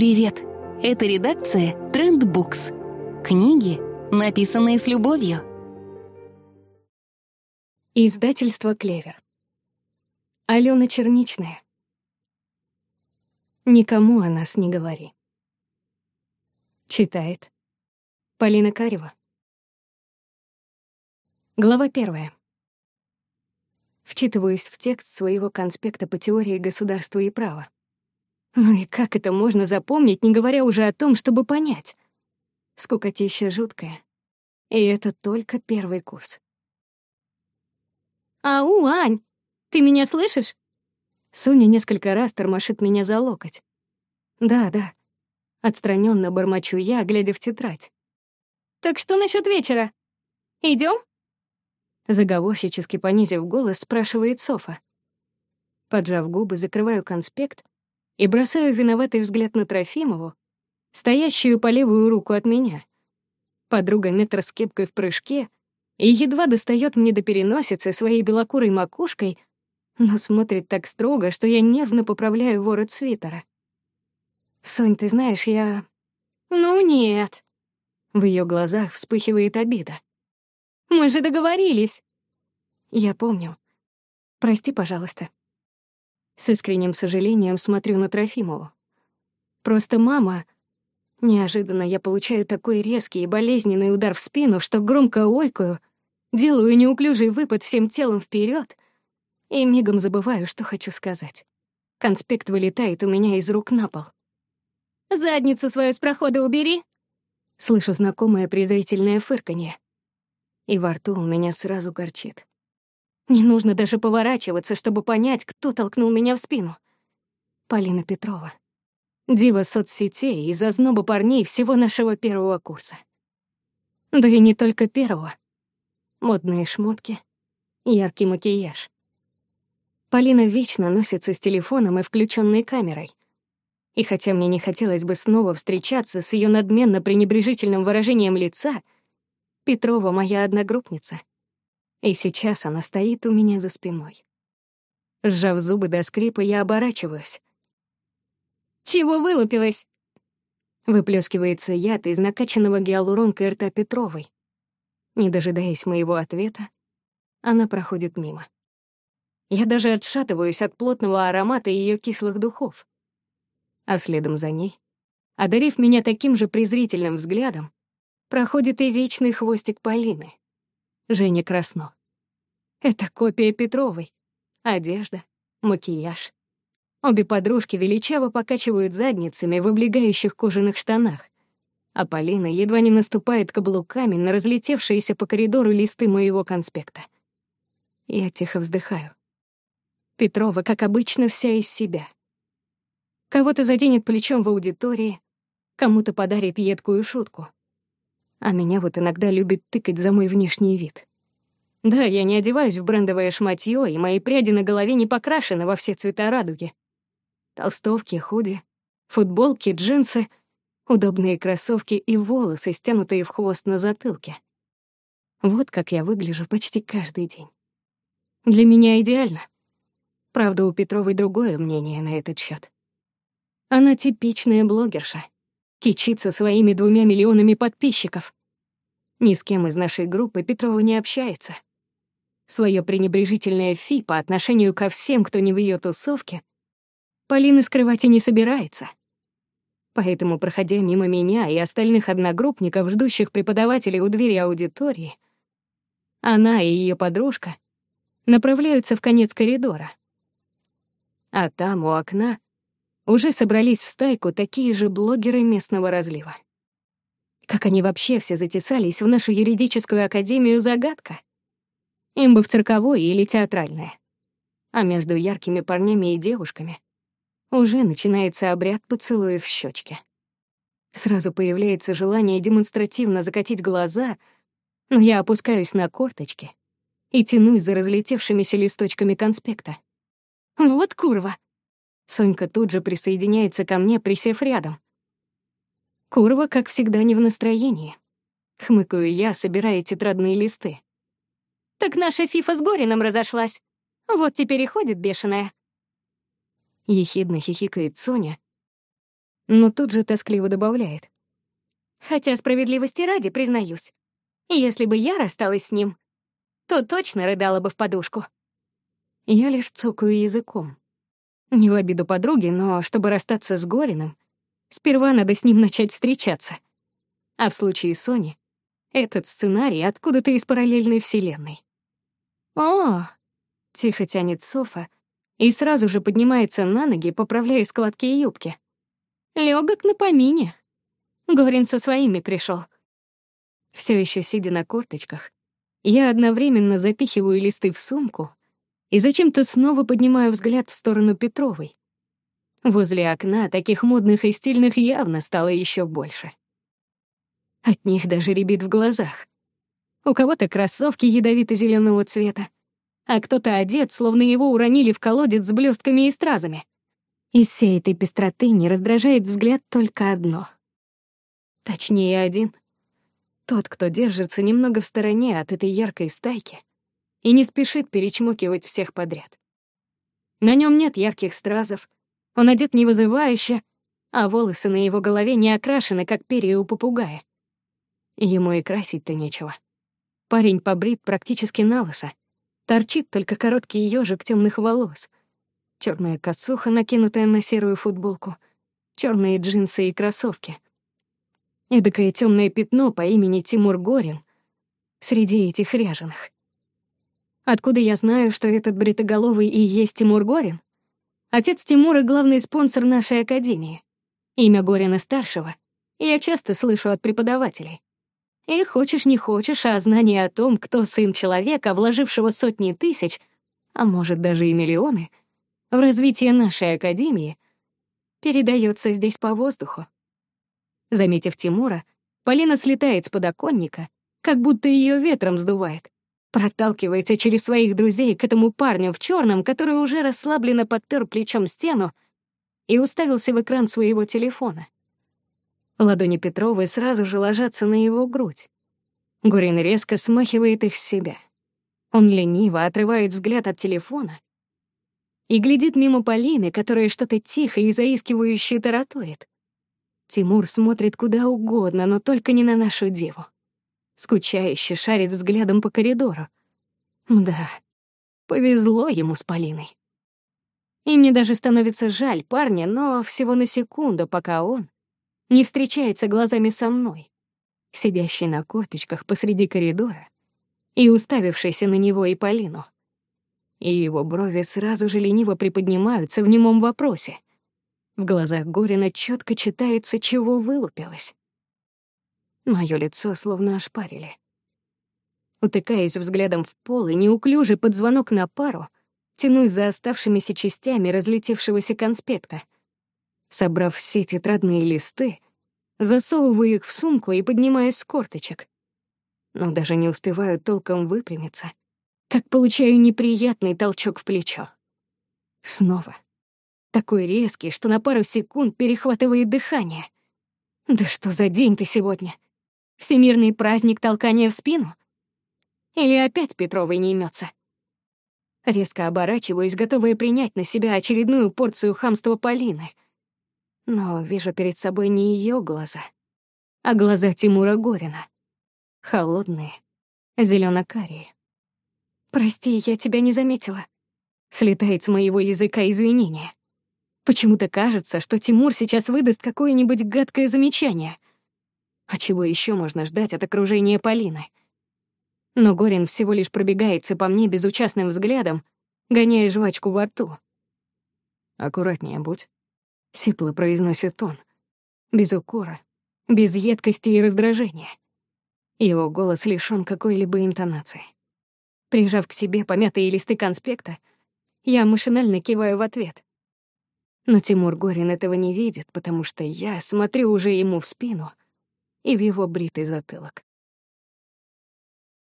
Привет! Это редакция Trendbooks. Книги, написанные с любовью. Издательство «Клевер». Алена Черничная. Никому о нас не говори. Читает Полина Карева. Глава первая. Вчитываюсь в текст своего конспекта по теории государства и права. Ну и как это можно запомнить, не говоря уже о том, чтобы понять? Скукотища жуткая. И это только первый курс. «Ау, Ань, ты меня слышишь?» Соня несколько раз тормошит меня за локоть. «Да, да». Отстраненно бормочу я, глядя в тетрадь. «Так что насчет вечера? Идем? Заговорщически понизив голос, спрашивает Софа. Поджав губы, закрываю конспект и бросаю виноватый взгляд на Трофимову, стоящую по левую руку от меня. Подруга метр с кепкой в прыжке и едва достает мне до переносицы своей белокурой макушкой, но смотрит так строго, что я нервно поправляю ворот свитера. «Сонь, ты знаешь, я...» «Ну нет». В ее глазах вспыхивает обида. Мы же договорились. Я помню. Прости, пожалуйста. С искренним сожалением смотрю на Трофимову. Просто мама... Неожиданно я получаю такой резкий и болезненный удар в спину, что громко ойкаю, делаю неуклюжий выпад всем телом вперед и мигом забываю, что хочу сказать. Конспект вылетает у меня из рук на пол. «Задницу свою с прохода убери!» Слышу знакомое презрительное фырканье и во рту у меня сразу горчит. Не нужно даже поворачиваться, чтобы понять, кто толкнул меня в спину. Полина Петрова. Дива соцсетей из озноба парней всего нашего первого курса. Да и не только первого. Модные шмотки, яркий макияж. Полина вечно носится с телефоном и включенной камерой. И хотя мне не хотелось бы снова встречаться с ее надменно пренебрежительным выражением лица — Петрова моя одногруппница. И сейчас она стоит у меня за спиной. Сжав зубы до скрипа, я оборачиваюсь. «Чего вылупилась?» Выплескивается яд из накачанного гиалуронкой рта Петровой. Не дожидаясь моего ответа, она проходит мимо. Я даже отшатываюсь от плотного аромата ее кислых духов. А следом за ней, одарив меня таким же презрительным взглядом, проходит и вечный хвостик Полины. Женя Красно. Это копия Петровой. Одежда, макияж. Обе подружки величаво покачивают задницами в облегающих кожаных штанах, а Полина едва не наступает каблуками на разлетевшиеся по коридору листы моего конспекта. Я тихо вздыхаю. Петрова, как обычно, вся из себя. Кого-то заденет плечом в аудитории, кому-то подарит едкую шутку — а меня вот иногда любит тыкать за мой внешний вид. Да, я не одеваюсь в брендовое шматье, и мои пряди на голове не покрашены во все цвета радуги. Толстовки, худи, футболки, джинсы, удобные кроссовки и волосы, стянутые в хвост на затылке. Вот как я выгляжу почти каждый день. Для меня идеально. Правда, у Петровой другое мнение на этот счет. Она типичная блогерша — кичится своими двумя миллионами подписчиков. Ни с кем из нашей группы Петрова не общается. Своё пренебрежительное фи по отношению ко всем, кто не в её тусовке, Полина скрывать и не собирается. Поэтому, проходя мимо меня и остальных одногруппников, ждущих преподавателей у двери аудитории, она и её подружка направляются в конец коридора. А там, у окна, уже собрались в стайку такие же блогеры местного разлива. Как они вообще все затесались в нашу юридическую академию — загадка. Им бы в цирковое или театральное. А между яркими парнями и девушками уже начинается обряд поцелуев в щечке. Сразу появляется желание демонстративно закатить глаза, но я опускаюсь на корточки и тянусь за разлетевшимися листочками конспекта. «Вот курва!» Сонька тут же присоединяется ко мне, присев рядом. Курва, как всегда, не в настроении. Хмыкаю я, собирая тетрадные листы. «Так наша фифа с Горином разошлась. Вот теперь и ходит бешеная». Ехидно хихикает Соня. но тут же тоскливо добавляет. Хотя справедливости ради, признаюсь, если бы я рассталась с ним, то точно рыдала бы в подушку. Я лишь цокаю языком. Не в обиду подруги, но чтобы расстаться с Гориным, сперва надо с ним начать встречаться. А в случае Сони этот сценарий откуда-то из параллельной вселенной. «О!» — тихо тянет Софа и сразу же поднимается на ноги, поправляя складки юбки. Лёгок на помине. Горин со своими пришел. Все еще сидя на корточках, я одновременно запихиваю листы в сумку и зачем-то снова поднимаю взгляд в сторону Петровой. Возле окна таких модных и стильных явно стало еще больше. От них даже рябит в глазах. У кого-то кроссовки ядовито зеленого цвета, а кто-то одет, словно его уронили в колодец с блестками и стразами. Из всей этой пестроты не раздражает взгляд только одно. Точнее, один. Тот, кто держится немного в стороне от этой яркой стайки и не спешит перечмокивать всех подряд. На нем нет ярких стразов, он одет невызывающе, а волосы на его голове не окрашены, как перья у попугая. Ему и красить-то нечего. Парень побрит практически на лысо. Торчит только короткий ёжик темных волос. Черная косуха, накинутая на серую футболку. черные джинсы и кроссовки. Эдакое темное пятно по имени Тимур Горин среди этих ряженых. Откуда я знаю, что этот бритоголовый и есть Тимур Горин? Отец Тимура — главный спонсор нашей академии. Имя Горина-старшего я часто слышу от преподавателей. И хочешь не хочешь, а знание о том, кто сын человека, вложившего сотни тысяч, а может даже и миллионы, в развитие нашей академии, передается здесь по воздуху. Заметив Тимура, Полина слетает с подоконника, как будто ее ветром сдувает, проталкивается через своих друзей к этому парню в черном, который уже расслабленно подпер плечом стену и уставился в экран своего телефона. Ладони Петровой сразу же ложатся на его грудь. Гурин резко смахивает их с себя. Он лениво отрывает взгляд от телефона и глядит мимо Полины, которая что-то тихо и заискивающе таратует. Тимур смотрит куда угодно, но только не на нашу деву. Скучающе шарит взглядом по коридору. Да, повезло ему с Полиной. И мне даже становится жаль парня, но всего на секунду, пока он не встречается глазами со мной, сидящей на корточках посреди коридора и уставившейся на него и Полину. И его брови сразу же лениво приподнимаются в немом вопросе. В глазах Горина четко читается, чего вылупилось. Моё лицо словно ошпарили. Утыкаясь взглядом в пол и неуклюже под звонок на пару, тянусь за оставшимися частями разлетевшегося конспекта — Собрав все тетрадные листы, засовываю их в сумку и поднимаюсь с корточек. Но даже не успеваю толком выпрямиться, как получаю неприятный толчок в плечо. Снова. Такой резкий, что на пару секунд перехватывает дыхание. Да что за день ты сегодня? Всемирный праздник толкания в спину? Или опять Петровой не имется? Резко оборачиваюсь, готовая принять на себя очередную порцию хамства Полины — но вижу перед собой не ее глаза, а глаза Тимура Горина. Холодные, зелено-карие. «Прости, я тебя не заметила». Слетает с моего языка извинения. Почему-то кажется, что Тимур сейчас выдаст какое-нибудь гадкое замечание. А чего еще можно ждать от окружения Полины? Но Горин всего лишь пробегается по мне безучастным взглядом, гоняя жвачку во рту. «Аккуратнее будь», — сипло произносит он. Без укора, без едкости и раздражения. Его голос лишён какой-либо интонации. Прижав к себе помятые листы конспекта, я машинально киваю в ответ. Но Тимур Горин этого не видит, потому что я смотрю уже ему в спину и в его бритый затылок.